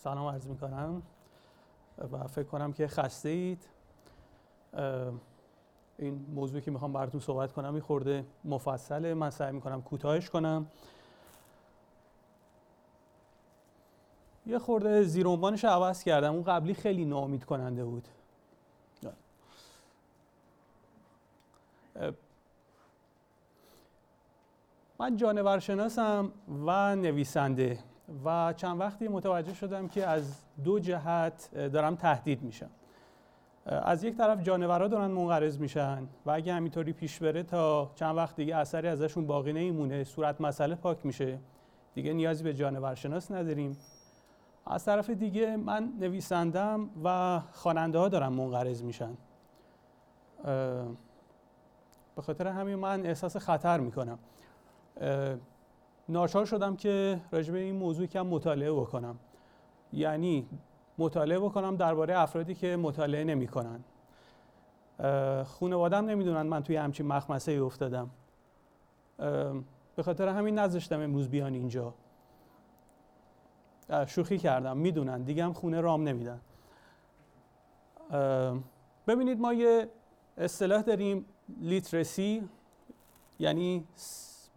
سلام عرض می کنم و فکر کنم که خسته اید این موضوعی که می‌خوام براتون صحبت کنم این خورده مفصله. من سعی می‌کنم کوتاهش کنم. یه خورده زیر عنوانش عوض کردم. اون قبلی خیلی ناامید کننده بود. من جانورشناسم و نویسنده. و چند وقتی متوجه شدم که از دو جهت دارم تهدید میشم. از یک طرف جانورها دارن منقرض میشن و اگه همینطوری پیش بره تا چند وقت دیگه اثری ازشون باقی نمیمونه صورت مسئله پاک میشه. دیگه نیازی به جانورشناس نداریم. از طرف دیگه من نویسندم و خواننده ها دارن منقرض میشن. به خاطر همین من احساس خطر می‌کنم. ناچار شدم که راجع به این موضوع کم مطالعه بکنم. یعنی مطالعه بکنم درباره افرادی که مطالعه نمی‌کنن. خانوادم نمی‌دونن من توی همچین مخمسه ای افتادم به خاطر همین نذاشتم امروز بیان اینجا. شوخی کردم. می‌دونن. دیگه هم خونه رام نمیدن. ببینید ما یه اصطلاح داریم. لیترسی یعنی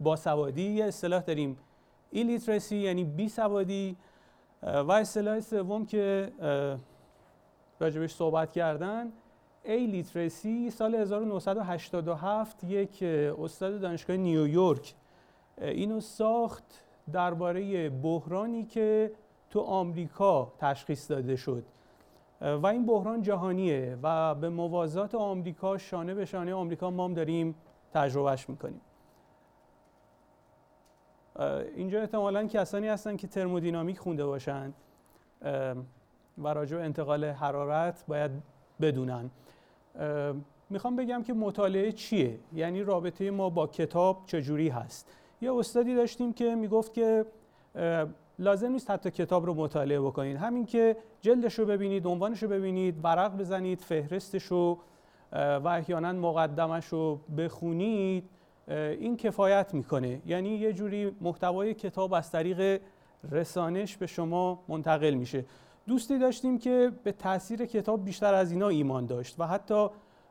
باسوادی یه اصطلاح داریم. ایلیترسی یعنی بی سوادی و اصطلاح سوم که راجبش صحبت کردن ای لیترسی سال 1987 یک استاد دانشگاه نیویورک اینو ساخت درباره بحرانی که تو آمریکا تشخیص داده شد. و این بحران جهانیه و به موازات آمریکا شانه به شانه آمریکا ما هم داریم تجربهش می‌کنیم. اینجا احتمالا کسانی هستن که ترمودینامیک خونده باشند. و راجع انتقال حرارت باید بدونن. می‌خوام بگم که مطالعه چیه؟ یعنی رابطه ما با کتاب چجوری هست؟ یه استادی داشتیم که می‌گفت که لازم نیست حتی کتاب رو مطالعه بکنید. همین که جلدش رو ببینید عنوانش رو ببینید ورق بزنید فهرستش رو و احیانا مقدمش رو بخونید. این کفایت می‌کنه. یعنی یه جوری محتوای کتاب از طریق رسانش به شما منتقل میشه. دوستی داشتیم که به تاثیر کتاب بیشتر از اینا ایمان داشت و حتی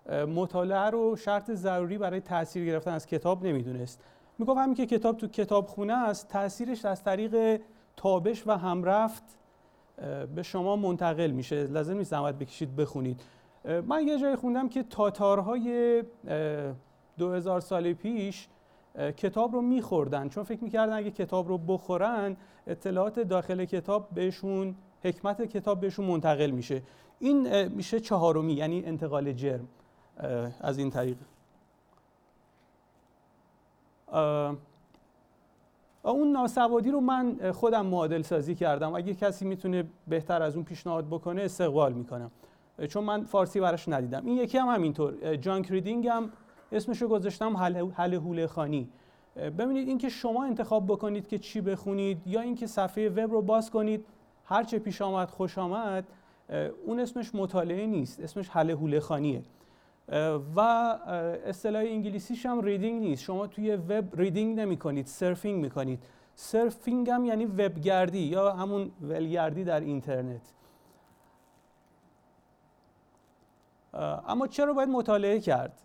مطالعه رو شرط ضروری برای تاثیر گرفتن از کتاب نمی‌دونست. می‌گفت همین که کتاب تو کتابخونه است تاثیرش از طریق تابش و همرفت به شما منتقل میشه. لازم نیست زحمت بکشید بخونید. من یه جای خوندم که تاتارهای 2000 سال پیش کتاب رو میخوردن. چون فکر می‌کردن اگه کتاب رو بخورن اطلاعات داخل کتاب بهشون حکمت کتاب بهشون منتقل میشه. این میشه چهارمی یعنی انتقال جرم از این طریق. اون ناسوادی رو من خودم معادل سازی کردم. اگه کسی می‌تونه بهتر از اون پیشنهاد بکنه استقبال می‌کنم. چون من فارسی براش ندیدم. این یکی هم همینطور. جانک ریدینگ هم اسمشو گذاشتم حل حوله خانی. ببینید اینکه شما انتخاب بکنید که چی بخونید یا اینکه صفحه وب رو باز کنید هر چه پیش آمد خوش آمد اون اسمش مطالعه نیست اسمش هله هوله خوانیه. و اصطلاح انگلیسیش هم reading نیست. شما توی وب reading نمی کنید surfing می کنید surfing هم یعنی وبگردی یا همون ولگردی در اینترنت. اما چرا باید مطالعه کرد؟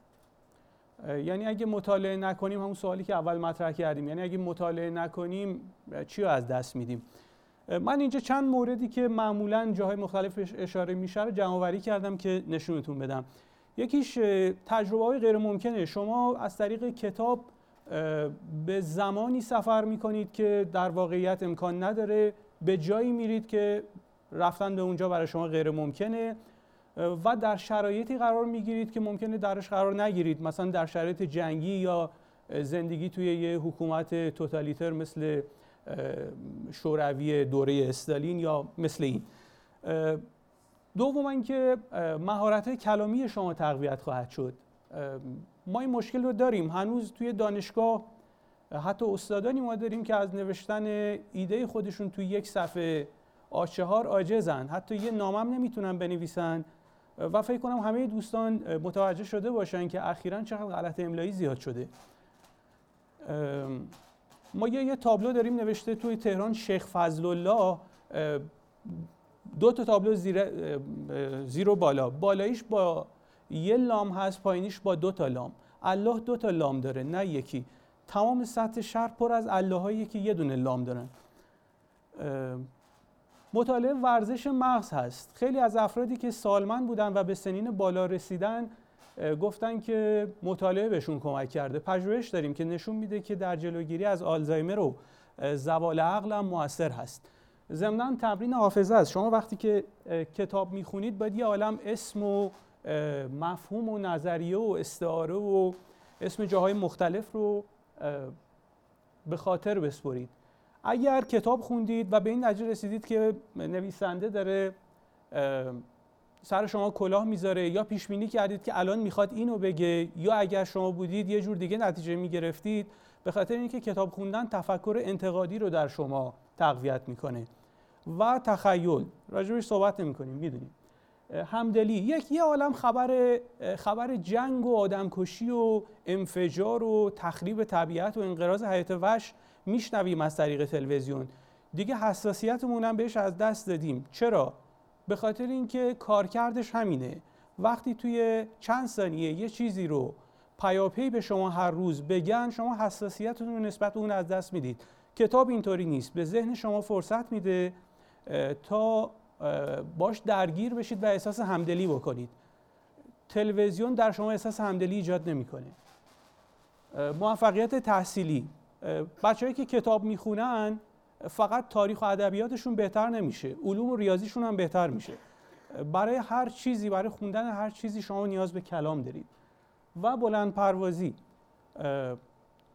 یعنی اگه مطالعه نکنیم همون سوالی که اول مطرح کردیم. یعنی اگه مطالعه نکنیم چی رو از دست میدیم؟ من اینجا چند موردی که معمولا جاهای مختلف اشاره میشه رو جمع کردم که نشونتون بدم. یکیش تجربه های غیر ممکنه شما از طریق کتاب به زمانی سفر می‌کنید که در واقعیت امکان نداره. به جایی میرید که رفتن به اونجا برای شما غیر ممکنه و در شرایطی قرار می‌گیرید که ممکنه درش قرار نگیرید. مثلا در شرایط جنگی یا زندگی توی یه حکومت توتالیتر مثل شوروی دوره استالین یا مثل این. دوم اینکه مهارت کلامی شما تقویت خواهد شد. ما این مشکل رو داریم. هنوز توی دانشگاه حتی استادانی ما داریم که از نوشتن ایده خودشون توی یک صفحه آچهار عاجزن حتی یه نامم نمی‌تونن بنویسن. و فکر کنم همه دوستان متوجه شده باشن که اخیرا چقدر غلط املایی زیاد شده. ما یه, یه تابلو داریم نوشته توی تهران شیخ فضل الله دو تا تابلو زیر زیر بالا. بالاییش با یه لام هست پایینیش با دو تا لام. الله دو تا لام داره نه یکی. تمام سطح شهر پر از الله هایی که یه دونه لام دارن. مطالعه ورزش مغز هست. خیلی از افرادی که سالمن بودن و به سنین بالا رسیدن گفتن که مطالعه بهشون کمک کرده. پژوهش داریم که نشون میده که در جلوگیری از آلزایمر و زوال عقل هم موثر هست. ضمنا تمرین حافظه است. شما وقتی که کتاب می‌خونید باید یه عالم اسم و مفهوم و نظریه و استعاره و اسم جاهای مختلف رو به خاطر بسپرید. اگر کتاب خوندید و به این نتیجه رسیدید که نویسنده داره سر شما کلاه می‌ذاره یا پیش بینی کردید که الان می‌خواد اینو بگه یا اگر شما بودید یه جور دیگه نتیجه می‌گرفتید به خاطر اینکه کتاب خوندن تفکر انتقادی رو در شما تقویت می‌کنه و تخیل. راجبش صحبت نمی‌کنیم می‌دونیم. همدلی. یک یه عالم خبر خبر جنگ و آدمکشی و انفجار و تخریب طبیعت و انقراض حیات وحش میشنویم از طریق تلویزیون. دیگه حساسیتمون هم بهش از دست دادیم. چرا؟ به خاطر اینکه کارکردش همینه. وقتی توی چند ثانیه یه چیزی رو پیاپی به شما هر روز بگن شما حساسیتتون رو نسبت به اون از دست می‌دید. کتاب اینطوری نیست. به ذهن شما فرصت میده تا باش درگیر بشید و احساس همدلی بکنید. تلویزیون در شما احساس همدلی ایجاد نمی‌کنه. موفقیت تحصیلی. بچههایی که کتاب می‌خونن فقط تاریخ و ادبیاتشون بهتر نمیشه. علوم و ریاضیشون هم بهتر میشه. برای هر چیزی برای خوندن هر چیزی شما نیاز به کلام دارید. و بلند پروازی.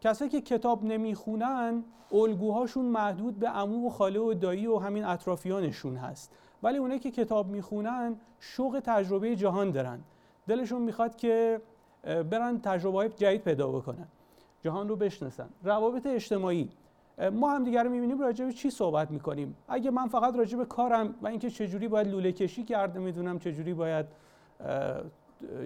کسایی که کتاب نمی‌خونن الگوهاشون محدود به عمو و خاله و دایی و همین اطرافیانشون هست. ولی اونایی که کتاب می‌خونن شوق تجربه جهان دارن. دلشون می‌خواد که برن تجربه های جدید پیدا بکنن. جهان رو بشناسن. روابط اجتماعی. ما هم دیگر رو می‌بینیم راجع به چی صحبت می‌کنیم؟ اگه من فقط راجع به کارم و اینکه چجوری باید لوله کشی کرده می‌دونم چجوری باید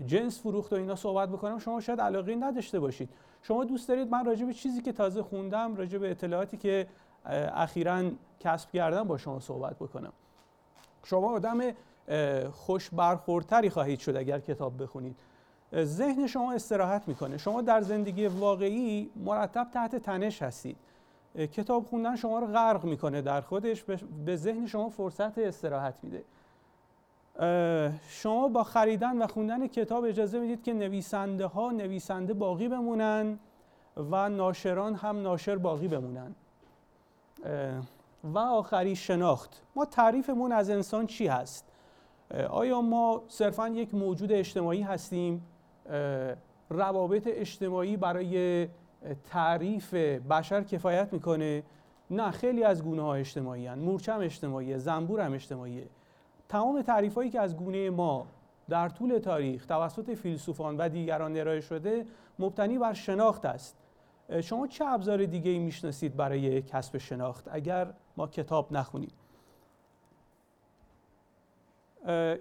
جنس فروخت و اینا صحبت بکنم شما شاید علاقه نداشته باشید. شما دوست دارید من راجع به چیزی که تازه خوندم راجع به اطلاعاتی که اخیرا کسب کردم با شما صحبت بکنم. شما آدم خوش برخوردتری خواهید شد اگر کتاب بخونید. ذهن شما استراحت می‌کنه. شما در زندگی واقعی مرتب تحت تنش هستید. کتاب خوندن شما رو غرق می‌کنه در خودش به ذهن شما فرصت استراحت میده. شما با خریدن و خوندن کتاب اجازه می‌دید که نویسنده ها نویسنده باقی بمونن و ناشران هم ناشر باقی بمونن. و آخری شناخت. ما تعریفمون از انسان چی هست؟ آیا ما صرفا یک موجود اجتماعی هستیم؟ روابط اجتماعی برای تعریف بشر کفایت می‌کنه؟ نه خیلی از گونه ها اجتماعی هن. مورچم اجتماعیه زنبور هم اجتماعیه تمام تعریف هایی که از گونه ما در طول تاریخ توسط فیلسوفان و دیگران ارائه شده مبتنی بر شناخت است. شما چه ابزار دیگه ای می‌شناسید برای کسب شناخت؟ اگر ما کتاب نخونیم.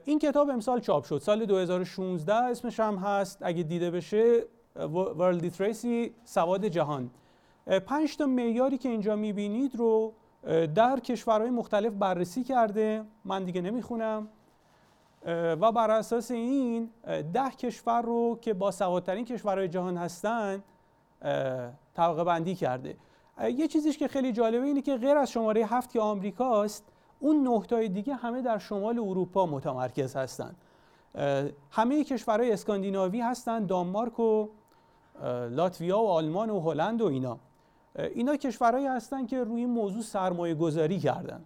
این کتاب امسال چاپ شد. سال 2016 اسمش هم هست. اگه دیده بشه ورلد تریسی سواد جهان. پنج تا معیاری که اینجا می‌بینید رو در کشورهای مختلف بررسی کرده. من دیگه نمی‌خونم. و بر اساس این ده کشور رو که با سوادترین کشورهای جهان هستن طبقه بندی کرده. یه چیزیش که خیلی جالبه اینه که غیر از شماره هفت که آمریکاست اون نقطای دیگه همه در شمال اروپا متمرکز هستن. همه کشورهای اسکاندیناوی هستن دانمارک و لاتویا و آلمان و هلند و اینا. اینا کشورهایی هستن که روی موضوع سرمایه گذاری کردن.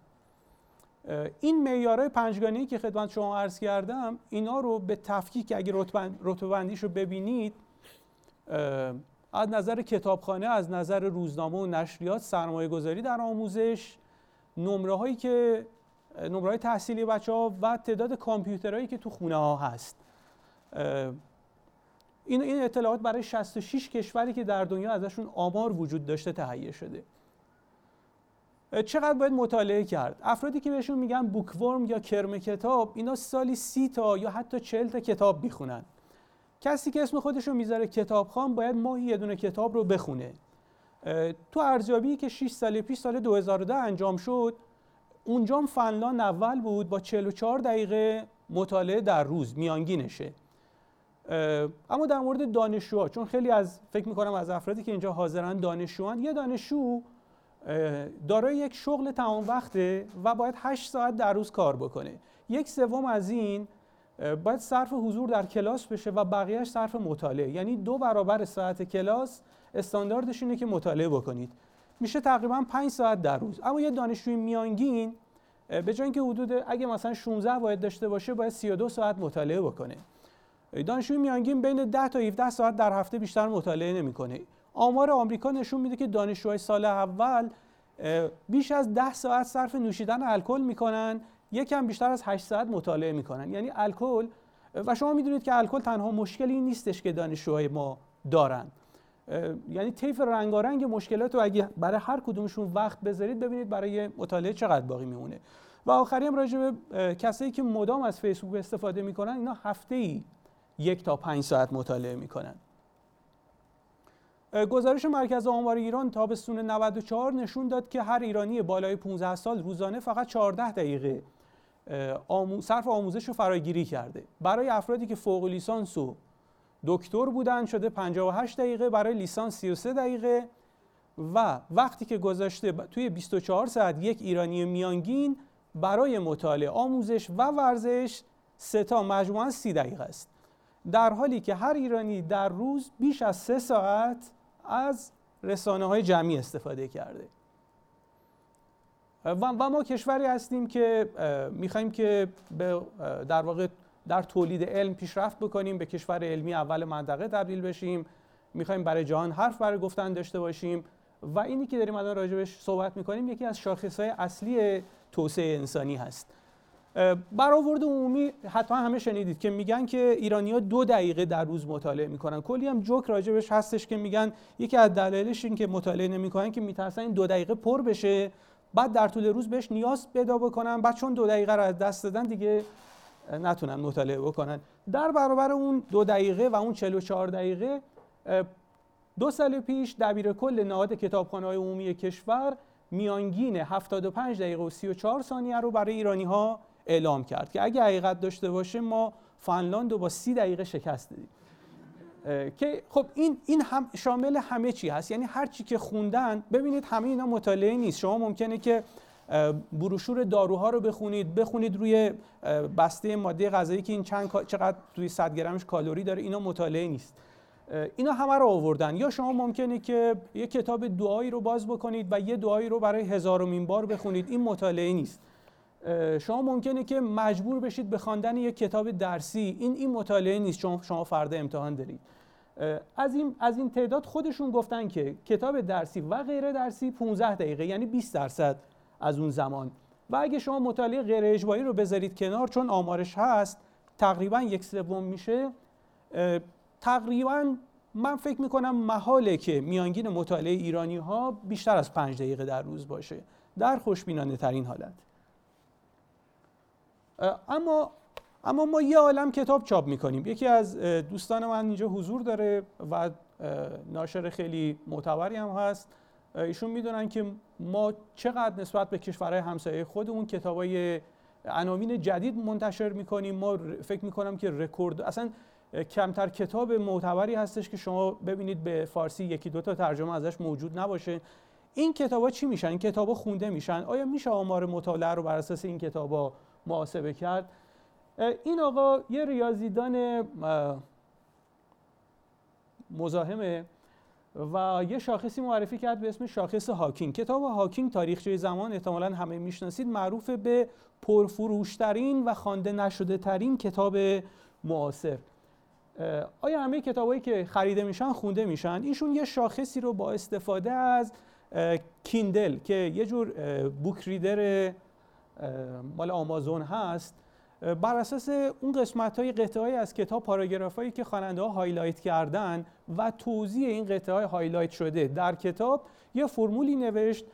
این معیارهای پنجگانه‌ای که خدمت شما عرض کردم اینا رو به تفکیک اگه رتبه رو ببینید از نظر کتابخانه از نظر روزنامه و نشریات سرمایه گذاری در آموزش نمره هایی که نمره های تحصیلی بچه ها و تعداد کامپیوترهایی که تو خونه ها هست این این اطلاعات برای 66 کشوری که در دنیا ازشون آمار وجود داشته تهیه شده. چقدر باید مطالعه کرد؟ افرادی که بهشون میگن بوکورم یا کرم کتاب اینا سالی سی تا یا حتی چهل تا کتاب می‌خونن. کسی که اسم خودش رو می‌ذاره کتابخوان باید ماهی یه دونه کتاب رو بخونه. تو ارزیابی که 6 سال پیش سال 2010 انجام شد اونجا فنلاند اول بود با 44 دقیقه مطالعه در روز میانگینشه. اما در مورد دانشجوها چون خیلی از فکر می‌کنم از افرادی که اینجا حاضرن دانشجوان یه دانشجو دارای یک شغل تمام وقته و باید 8 ساعت در روز کار بکنه. یک سوم از این باید صرف حضور در کلاس بشه و بقیهش صرف مطالعه. یعنی دو برابر ساعت کلاس استانداردش اینه که مطالعه بکنید. میشه تقریبا 5 ساعت در روز. اما یه دانشجوی میانگین به جای اینکه حدود اگه مثلا 16 واحد داشته باشه باید 32 ساعت مطالعه بکنه. دانشجوی میانگین بین 10 تا 17 ساعت در هفته بیشتر مطالعه نمی‌کنه. آمار آمریکا نشون میده که دانشجوهای سال اول بیش از 10 ساعت صرف نوشیدن الکل می‌کنن. یکم بیشتر از 8 ساعت مطالعه می‌کنن. یعنی الکل و شما می‌دونید که الکل تنها مشکلی نیستش که دانشجوهای ما دارن. یعنی طیف رنگارنگ مشکلات رو اگه برای هر کدومشون وقت بذارید ببینید برای مطالعه چقدر باقی میمونه. و آخری هم راجع به کسایی که مدام از فیسبوک استفاده می‌کنن اینا هفته ای یک تا پنج ساعت مطالعه می‌کنن. گزارش مرکز آمار ایران تابستون 94 نشون داد که هر ایرانی بالای 15 سال روزانه فقط 14 دقیقه صرف آموزش رو فراگیری کرده. برای افرادی که فوق لیسانس و دکتر بودن شده 58 دقیقه برای لیسانس 33 دقیقه و وقتی که گذاشته توی 24 ساعت یک ایرانی میانگین برای مطالعه آموزش و ورزش سه تا مجموعا 30 دقیقه است. در حالی که هر ایرانی در روز بیش از سه ساعت از رسانه های جمعی استفاده کرده. و ما کشوری هستیم که می‌خوایم که به در واقع در تولید علم پیشرفت بکنیم به کشور علمی اول منطقه تبدیل بشیم. می‌خوایم برای جهان حرف برای گفتن داشته باشیم. و اینی که داریم الان راجبش صحبت می‌کنیم یکی از شاخصهای اصلی توسعه انسانی هست. برآورد عمومی حتما همه شنیدید که میگن که ایرانیا دو دقیقه در روز مطالعه می‌کنن. کلی هم جوک راجبش هستش که میگن یکی از دلایلش این که مطالعه نمی‌کنن که میترسن این دو دقیقه پر بشه. بعد در طول روز بهش نیاز پیدا بکنن. بعد چون دو دقیقه رو از دست دادن دیگه نتونن مطالعه بکنن. در برابر اون دو دقیقه و اون 44 دقیقه دو سال پیش دبیر کل نهاد کتابخانه های عمومی کشور میانگین 75 دقیقه و 34 ثانیه رو برای ایرانی ها اعلام کرد که اگه حقیقت داشته باشه ما فنلاند رو با 30 دقیقه شکست دادیم. که خب این این هم شامل همه چی هست. یعنی هر چی که خوندن ببینید همه اینا مطالعه نیست. شما ممکنه که بروشور داروها رو بخونید بخونید روی بسته ماده غذایی که این چند چقدر توی 100 گرمش کالری داره. اینا مطالعه نیست. اینا همه رو آوردن. یا شما ممکنه که یه کتاب دعایی رو باز بکنید و یه دعایی رو برای هزارمین بار بخونید. این مطالعه نیست. شما ممکنه که مجبور بشید به خواندن یک کتاب درسی. این این مطالعه نیست. چون شما فردا امتحان دارید. از این از این تعداد خودشون گفتن که کتاب درسی و غیر درسی 15 دقیقه یعنی 20 درصد از اون زمان. و اگه شما مطالعه غیر اجباری رو بذارید کنار چون آمارش هست تقریبا یک سوم میشه تقریبا من فکر می‌کنم محاله که میانگین مطالعه ایرانی ها بیشتر از پنج دقیقه در روز باشه. در خوشبینانه ترین حالت. اما اما ما یه عالم کتاب چاپ می‌کنیم. یکی از دوستان من اینجا حضور داره و ناشر خیلی معتبری هم هست. ایشون می‌دونن که ما چقدر نسبت به کشورهای همسایه خودمون کتابای عناوین جدید منتشر می‌کنیم. ما فکر می‌کنم که رکورد اصلا کمتر کتاب معتبری هستش که شما ببینید به فارسی یکی دو تا ترجمه ازش موجود نباشه. این کتابا چی میشن؟ این کتابا خونده میشن. آیا میشه آمار مطالعه رو بر اساس این کتابا محاسبه کرد. این آقا یه ریاضیدان مزاحمه و یه شاخصی معرفی کرد به اسم شاخص هاکینگ. کتاب هاکینگ تاریخچه زمان احتمالا همه می‌شناسید. معروف به پرفروشترین و خوانده نشده ترین کتاب معاصر. آیا همه کتابایی که خریده میشن خونده میشن؟ ایشون یه شاخصی رو با استفاده از کیندل که یه جور book reader مال آمازون هست. بر اساس اون قسمت های قطعه های از کتاب پاراگراف هایی که خواننده ها highlight کردن و توضیح این قطعه های highlight شده در کتاب یه فرمولی نوشت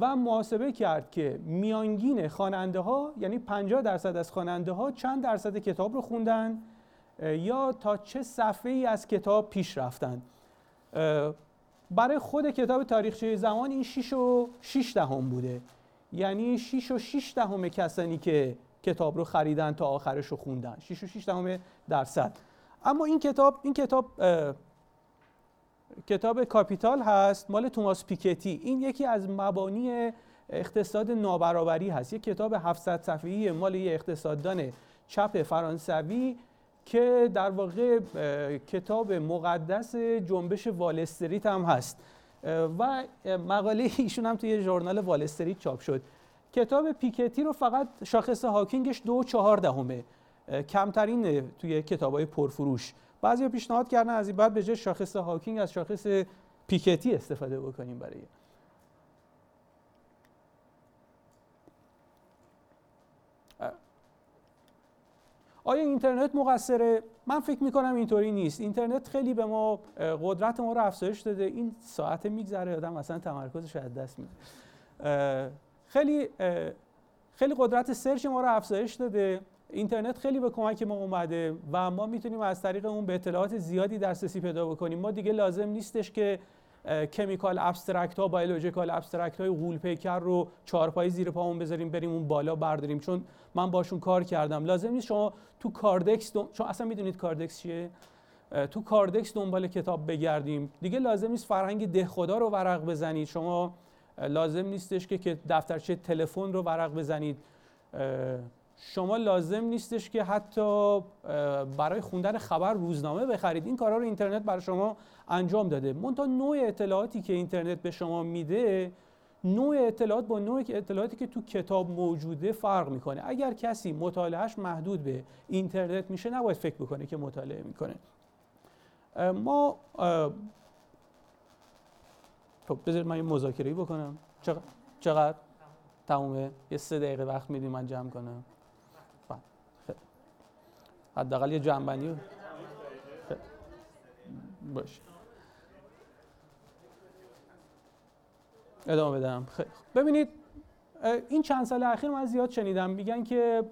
و محاسبه کرد که میانگین خواننده ها یعنی 50 درصد از خواننده ها چند درصد کتاب رو خوندن یا تا چه صفحه ای از کتاب پیش رفتن. برای خود کتاب تاریخچه زمان این 6 و 6 دهم بوده. یعنی 6 و 6 دهم کسانی که کتاب رو خریدن تا آخرش رو خوندن. 6 و 6 دهم درصد. اما این کتاب این کتاب کتاب Capital هست مال توماس پیکتی. این یکی از مبانی اقتصاد نابرابری هست. یک کتاب 700 صفحه‌ای مال یه اقتصاددان چپ فرانسوی که در واقع کتاب مقدس جنبش وال استریت هم هست. و مقاله ایشون هم توی ژورنال وال استریت چاپ شد. کتاب پیکتی رو فقط شاخص هاکینگش دو چهار دهمه. کمترین توی کتاب های پرفروش. بعضی پیشنهاد کردن از این بعد به جای شاخص هاکینگ از شاخص پیکتی استفاده بکنیم برای آیا اینترنت مقصره؟ من فکر می‌کنم اینطوری نیست. اینترنت خیلی به ما قدرت ما رو افزایش داده. این ساعت میگذره آدم اصلا تمرکزش از دست میده. خیلی خیلی قدرت سرچ ما رو افزایش داده. اینترنت خیلی به کمک ما اومده و ما می‌تونیم از طریق اون به اطلاعات زیادی دسترسی پیدا بکنیم. ما دیگه لازم نیستش که Chemical Abstracts ها Biological Abstracts های غول پیکر رو چهارپایه زیر پامون بذاریم بریم اون بالا برداریم. چون من باشون کار کردم. لازم نیست شما تو کاردکس دم... چون اصلا می‌دونید کاردکس چیه؟ تو کاردکس دنبال کتاب بگردیم. دیگه لازم نیست فرهنگ دهخدا رو ورق بزنید. شما لازم نیستش که دفترچه تلفن رو ورق بزنید. شما لازم نیستش که حتی برای خوندن خبر روزنامه بخرید. این کارها رو اینترنت برای شما انجام داده. منتها نوع اطلاعاتی که اینترنت به شما میده نوع اطلاعات با نوع اطلاعاتی که تو کتاب موجوده فرق می‌کنه. اگر کسی مطالعهش محدود به اینترنت میشه نباید فکر بکنه که مطالعه می‌کنه. ما خب بذارید من یه مذاکره بکنم. چقدر؟ چقدر؟ تمومه. یه سه دقیقه وقت میدیم من جمع کنم. حداقل یه جنبندی باشه. ادامه بدم. ببینید این چند سال اخیر من زیاد شنیدم. میگن که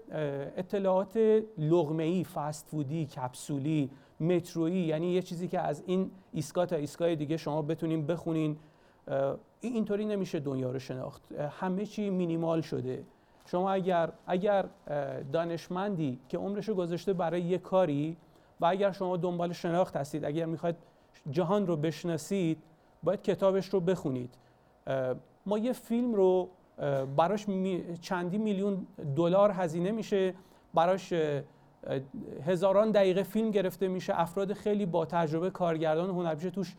اطلاعات لغمه‌ای، فست فودی، کپسولی، مترویی یعنی یه چیزی که از این ایستگاه تا ایستگاه دیگه شما بتونین بخونین اینطوری نمیشه دنیا رو شناخت. همه چی مینیمال شده. شما اگر اگر دانشمندی که عمرش رو گذاشته برای یه کاری و اگر شما دنبال شناخت هستید اگر می‌خواید جهان رو بشناسید باید کتابش رو بخونید. ما یه فیلم رو براش چندی میلیون دلار هزینه میشه براش هزاران دقیقه فیلم گرفته میشه افراد خیلی با تجربه کارگردان هنرپیشه توش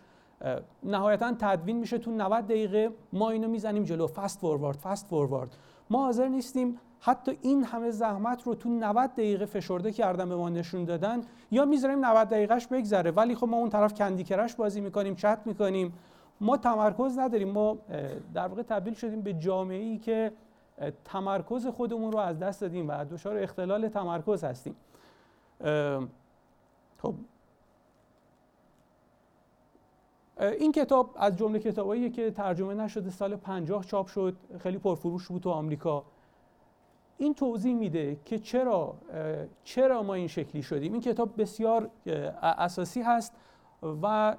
نهایتا تدوین میشه تو 90 دقیقه ما اینو می‌زنیم جلو. فست فوروارد فست فوروارد ما حاضر نیستیم حتی این همه زحمت رو تو 90 دقیقه فشرده کردن به ما نشون دادن یا می‌ذاریم 90 دقیقهش بگذره. ولی خب ما اون طرف کندی کرش بازی می‌کنیم چت می‌کنیم. ما تمرکز نداریم. ما در واقع تبدیل شدیم به جامعه ای که تمرکز خودمون رو از دست دادیم و دچار اختلال تمرکز هستیم. خب این کتاب از جمله کتابایی که ترجمه نشده سال 50 چاپ شد خیلی پرفروش بود تو آمریکا. این توضیح میده که چرا چرا ما این شکلی شدیم. این کتاب بسیار اساسی هست و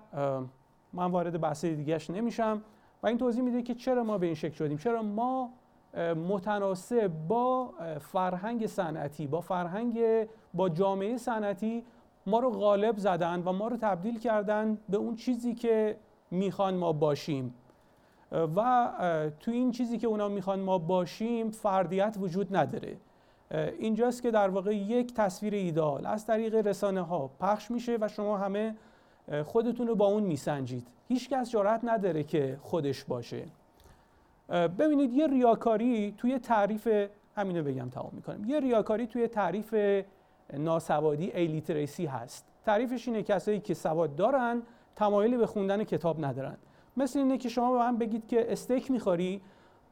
من وارد بحث دیگهش نمیشم. و این توضیح میده که چرا ما به این شکل شدیم. چرا ما متناسب با فرهنگ صنعتی با فرهنگ با جامعه صنعتی ما رو غالب زدن و ما رو تبدیل کردن به اون چیزی که می‌خوان ما باشیم. و تو این چیزی که اونا می‌خوان ما باشیم فردیت وجود نداره. اینجاست که در واقع یک تصویر ایدال از طریق رسانه ها پخش میشه و شما همه خودتون رو با اون میسنجید. هیچ کس جرأت نداره که خودش باشه. ببینید یه ریاکاری توی تعریف همینو بگم تمام می‌کنم. یه ریاکاری توی تعریف ناسوادی ایلیتریسی هست. تعریفش اینه کسایی که سواد دارن تمایلی به خوندن کتاب ندارن. مثل اینه که شما به من بگید که استیک می‌خوری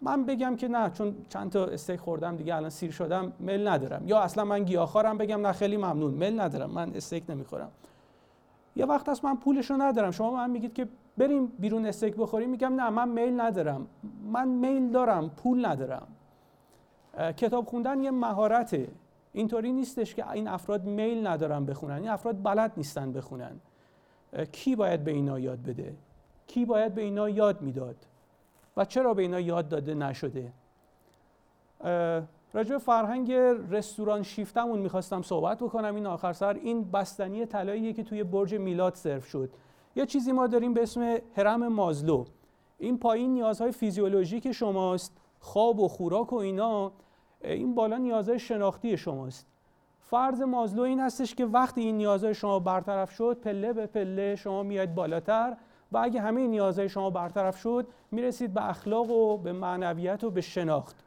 من بگم که نه چون چند تا استیک خوردم دیگه الان سیر شدم مل ندارم. یا اصلا من گیاهخوارم بگم نه خیلی ممنون مل ندارم من استیک نمی‌خورم. یه وقت هست من پولش رو ندارم. شما من میگید که بریم بیرون استیک بخوریم میگم نه من میل ندارم. من میل دارم پول ندارم. کتاب خوندن یه مهارته. اینطوری نیستش که این افراد میل ندارن بخونن. این افراد بلد نیستن بخونن. کی باید به اینا یاد بده؟ کی باید به اینا یاد می‌داد؟ و چرا به اینا یاد داده نشده؟ راجع فرهنگ رستوران شیفتمون می‌خواستم صحبت بکنم. این آخر سر این بستنی طلاییه که توی برج میلاد سرو شد. یه چیزی ما داریم به اسم هرم مازلو. این پایین نیازهای فیزیولوژیک شماست. خواب و خوراک و اینا. این بالا نیازهای شناختی شماست. فرض مازلو این هستش که وقتی این نیازهای شما برطرف شد پله به پله شما میاد بالاتر و اگه همه نیازهای شما برطرف شد می‌رسید به اخلاق و به معنویت و به شناخت.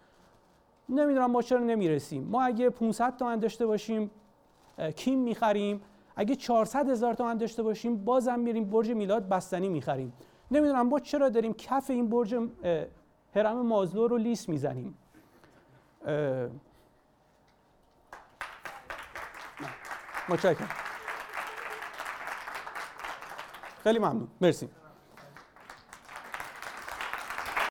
نمی‌دونم ما چرا نمی‌رسیم. ما اگه 500 تومن داشته باشیم کیم می‌خریم. اگه 400 هزار تومن داشته باشیم بازم میریم برج میلاد بستنی می‌خریم. نمی‌دونم ما چرا داریم کف این برج هرم مازلو رو لیس می‌زنیم. متشکرم. خیلی ممنون. مرسی.